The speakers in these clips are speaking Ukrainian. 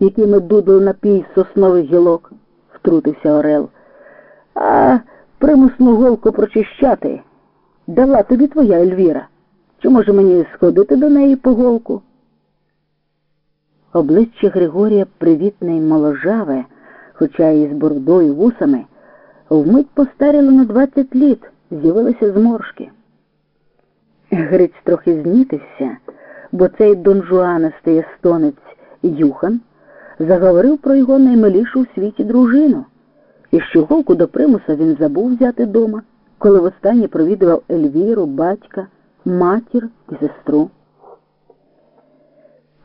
якими дудлив напій соснових гілок, втрутився Орел. А примусну голку прочищати дала тобі твоя Ельвіра. Чи може мені сходити до неї по голку? Обличчя Григорія привітне й моложаве, хоча і з бородою вусами, вмить постаріло на двадцять літ, з'явилися зморшки. Гриць трохи знітився, бо цей Дон Жуанистий естонець Юхан заговорив про його наймилішу у світі дружину, і щоголку до примуса він забув взяти дома, коли востаннє провідував Ельвіру, батька, матір і сестру.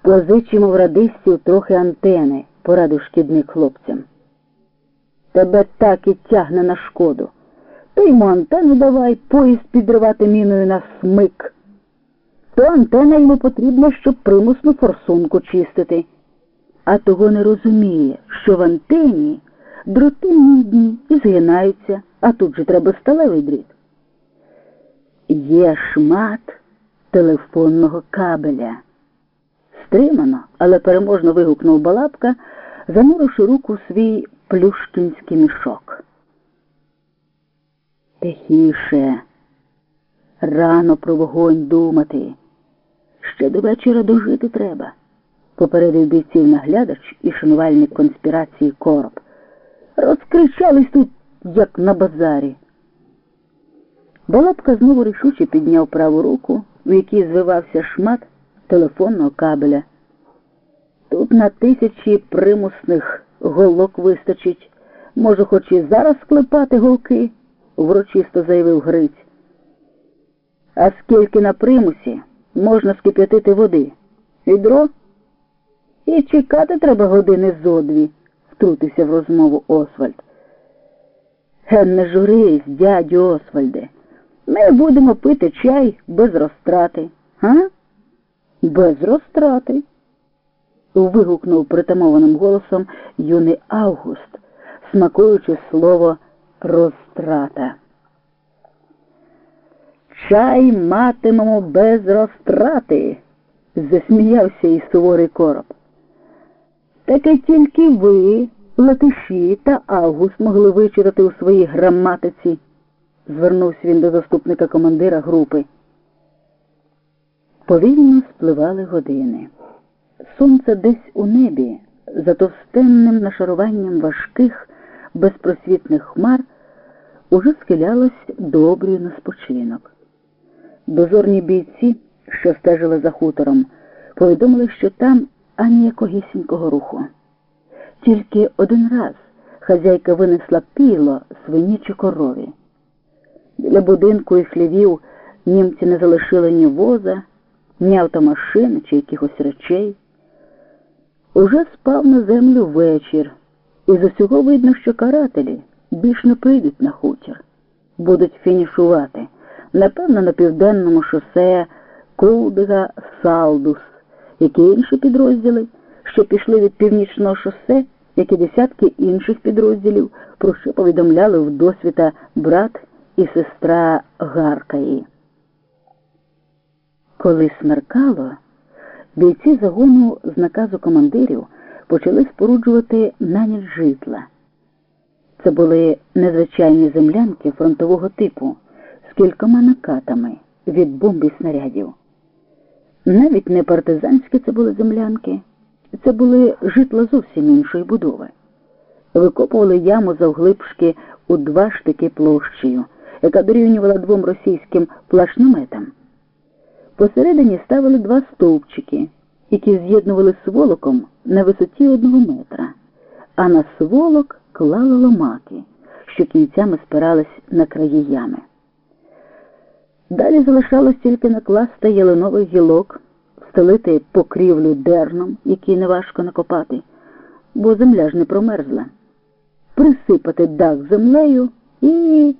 Позичимо в радистів трохи антени, порадив шкідник хлопцям. Тебе так і тягне на шкоду. То йому антенну давай, поїзд підривати міною на смик. То антена йому потрібна, щоб примусну форсунку чистити. А того не розуміє, що в антені дроти мідні і згинаються, а тут же треба сталевий дріт. Є шмат телефонного кабеля. Стримано, але переможно вигукнув балабка, зануривши руку в свій плюшкінський мішок. Тихіше, рано про вогонь думати. Ще до вечора дожити треба, попередив бійців наглядач і шанувальник конспірації короб. Розкричались тут, як на базарі. Балабка знову рішуче підняв праву руку, в якій звивався шмат телефонного кабеля. Тут на тисячі примусних голок вистачить. Може, хоч і зараз склепати голки, врочисто заявив Гриць. А скільки на примусі можна скип'ятити води? Відро? І чекати треба години зо дві, втрутився в розмову Освальд. Не журись, дядю Освальде. Ми будемо пити чай без розтрати. Га? Без розтрати. вигукнув притамованим голосом юний Август, смакуючи слово розтрата. Чай матимемо без розтрати, засміявся і суворий короб. Таке тільки ви, Латиші та Август могли вичитати у своїй граматиці, звернувся він до заступника командира групи. Повільно спливали години. Сонце десь у небі, за товстенним нашаруванням важких, безпросвітних хмар, уже схилялось до на спочинок. Дозорні бійці, що стежили за хутором, повідомили, що там ані якогісінького руху. Тільки один раз хазяйка винесла піло свині чи корові. Біля будинку і хлівів німці не залишили ні воза, ні автомашини чи якихось речей. Уже спав на землю вечір, і з усього видно, що карателі більш не прийдуть на хутір, будуть фінішувати, напевно, на південному шосе Кулдига Салдус, які інші підрозділи, що пішли від північного шосе, як і десятки інших підрозділів, про що повідомляли в досвіта брат і сестра Гаркаї. Коли смеркало, бійці загону з наказу командирів почали споруджувати на ніч житла. Це були незвичайні землянки фронтового типу з кількома накатами від бомб і снарядів. Навіть не партизанські це були землянки, це були житла зовсім іншої будови. Викопували яму завглибшки у два штики площею, яка дорівнювала двом російським плашнометам. Посередині ставили два стовпчики, які з'єднували сволоком на висоті одного метра, а на сволок клали ломаки, що кінцями спирались на краї ями. Далі залишалось тільки накласти ялинових гілок, встелити покрівлю дерном, який неважко накопати, бо земля ж не промерзла, присипати дах землею і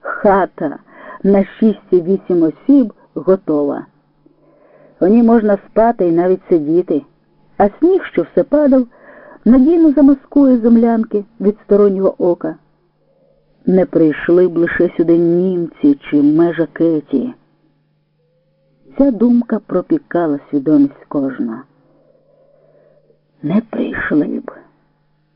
хата на шість-вісім осіб готова. У ній можна спати і навіть сидіти, а сніг, що все падав, надійно замаскує землянки від стороннього ока. Не прийшли б лише сюди німці чи межа Кеті. Ця думка пропікала свідомість кожного. не прийшли б.